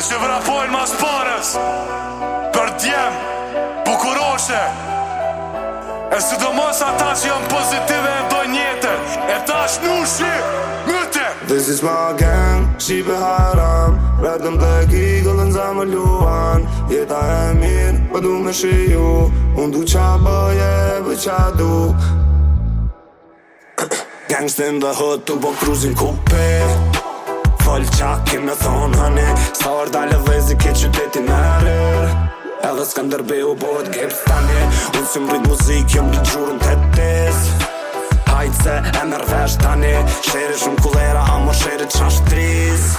që vrapojnë mas parës Për djem Bukuroshe E së do mos ata që janë pozitive E bëjnë jetër E ta shnushi Mëte This is my gang Shqipe haram Redën dhe kikëllë zemë luan Jeta e mirë Për po du me shi ju Unë du qa bëje Vë qa du Gangsta in the hood Tu bo po cruising kupe fol qak i me thonë hëni Sa orë dalë dhe ke qytetin e rrër Edhe s'kam dërbe u bëhet gëp stani Unë si më rrit muzik, jëmë një gjurën të tes Hajtë se e mërë vesh tani Shere shumë kulera, amë shere qashtë tris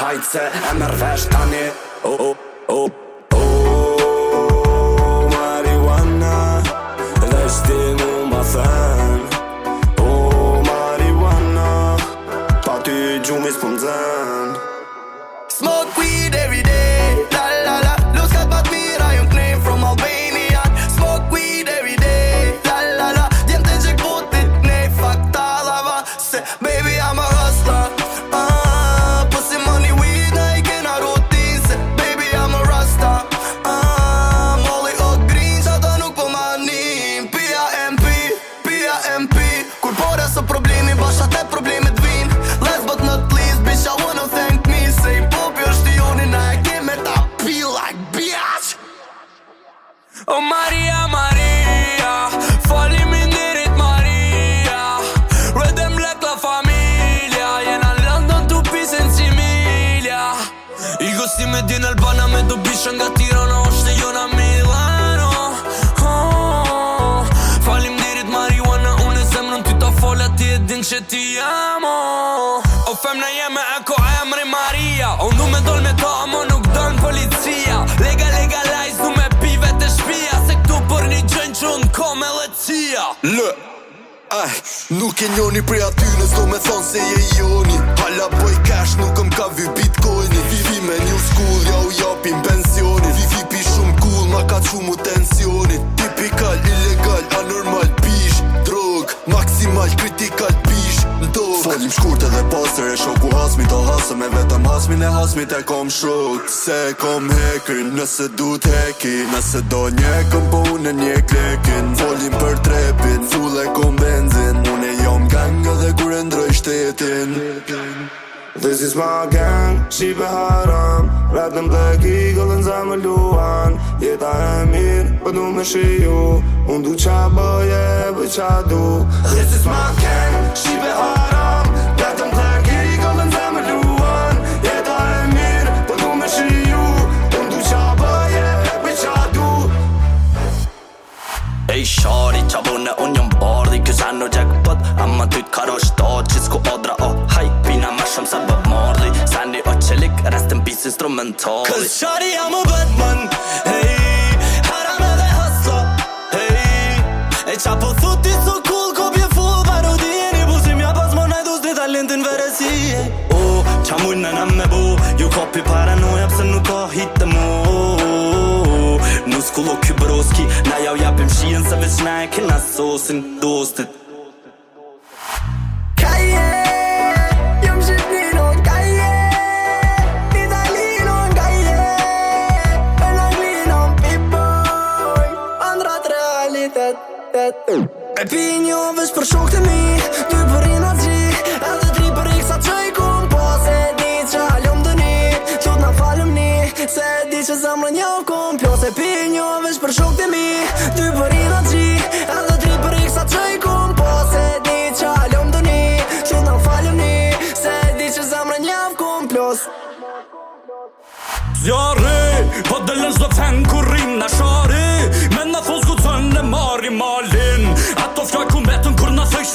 Hajtë se e mërë vesh tani you miss from time. Smoke weed every day. si me din Albana me do bishën nga Tirana është e jona Milano oh, oh, oh. Falim dirit marihuana unë e zemrën ty ta fola ti e din që ti amo oh. O femna jeme e ko Maria O nu me dol me ta amo nuk dan policia Lega lajz, du me pive të shpia Se këtu për një gjën që unë ko me lecia Lë Eh, nuk e njoni prej aty në do me thonë se je joni Hala boj po cash nuk më ka vy bitko me një skull Ja u japim pensionit Vi pi shumë kull Ma ka që mu tensionit Tipikal, illegal, anormal Pish, drog Maksimal, kritikal, pish, dog Falim shkurt edhe pasër E shoku hasmi të hasë Me vetëm hasmin e hasmi të kom shok Se kom hekër Nëse du të heki Nëse do një kom po unë një krekin Falim për trepin Full e kom benzin Unë e jam gangë dhe kur e ndroj shtetin Shtetin This is my gang, shqipe haram Ratëm blëki, këllën zemë luan Jeta e mirë, për po du me shiju Unë du qa bëje, bëj qa du This is my gang, shqipe haram shum sa bëb mordi Sa një o qelik, rest në bis instrumentali Kës shari jam u bëd mën, hey Haram edhe haslo hey E qa po thuti su kul, ko pje full Paru di e një busim, ja pas më najdus Një talentin O, oh, qa mujnë në nëm me bu Ju kopi para në jep se nuk o hitë mu Nus kulo kjë broski Na jau japim shien se veç na e kena Dostit E pi një vesh për shok të mi Dy për i në gji Edhe tri për i kësa që i kum Po se di që halom të ni Qut në falem ni Se di që zemrë një kum Pjo se pi një vesh për shok të mi Dy për i në gji Edhe tri për i kësa që i kum Po se di që halom të ni Qut ni Se di që zemrë një kum Plus Po dëllën zdo të fenë kur në shari Me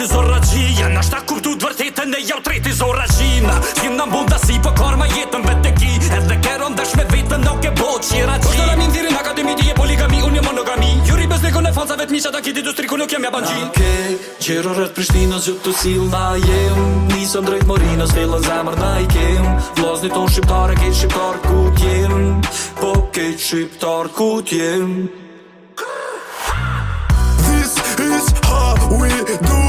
si zorra Në shta kuptu të vërtetën e jau treti zorra gjina Kim në mbunda si po kar ma jetën vet të ki Edhe në kero në vetën në ke bo qi Kështë po të ramin dhirin akademi di e poligami unë një monogami Juri bez legon e falca vet misa da kiti du striku nuk jem jaban gjin Ake, gjero rrët prishtinës gjuk të sil na jem Nisën drejt morinës fillën zemër na i kem Vlozni ton shqiptare ke shqiptar ku t'jem Po ke shqiptar ku t'jem Do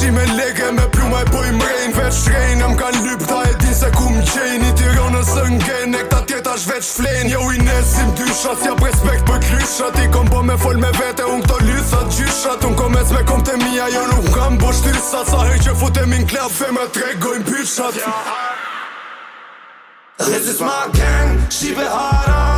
Si me lege me plumaj po i mrejn Veç shrejn e kanë lyp ta e din se ku m'qejn I tironës në ngen e këta tjeta shveç flen Jo i nesim dysha si ap respekt për kryshat I kom po me fol me vete un këto lysat gjyshat Un komec me kom të mija jo nuk kam bo shtyrsat Sa hej që futem in klap fe me tregojnë pyshat This is my gang, shipe haram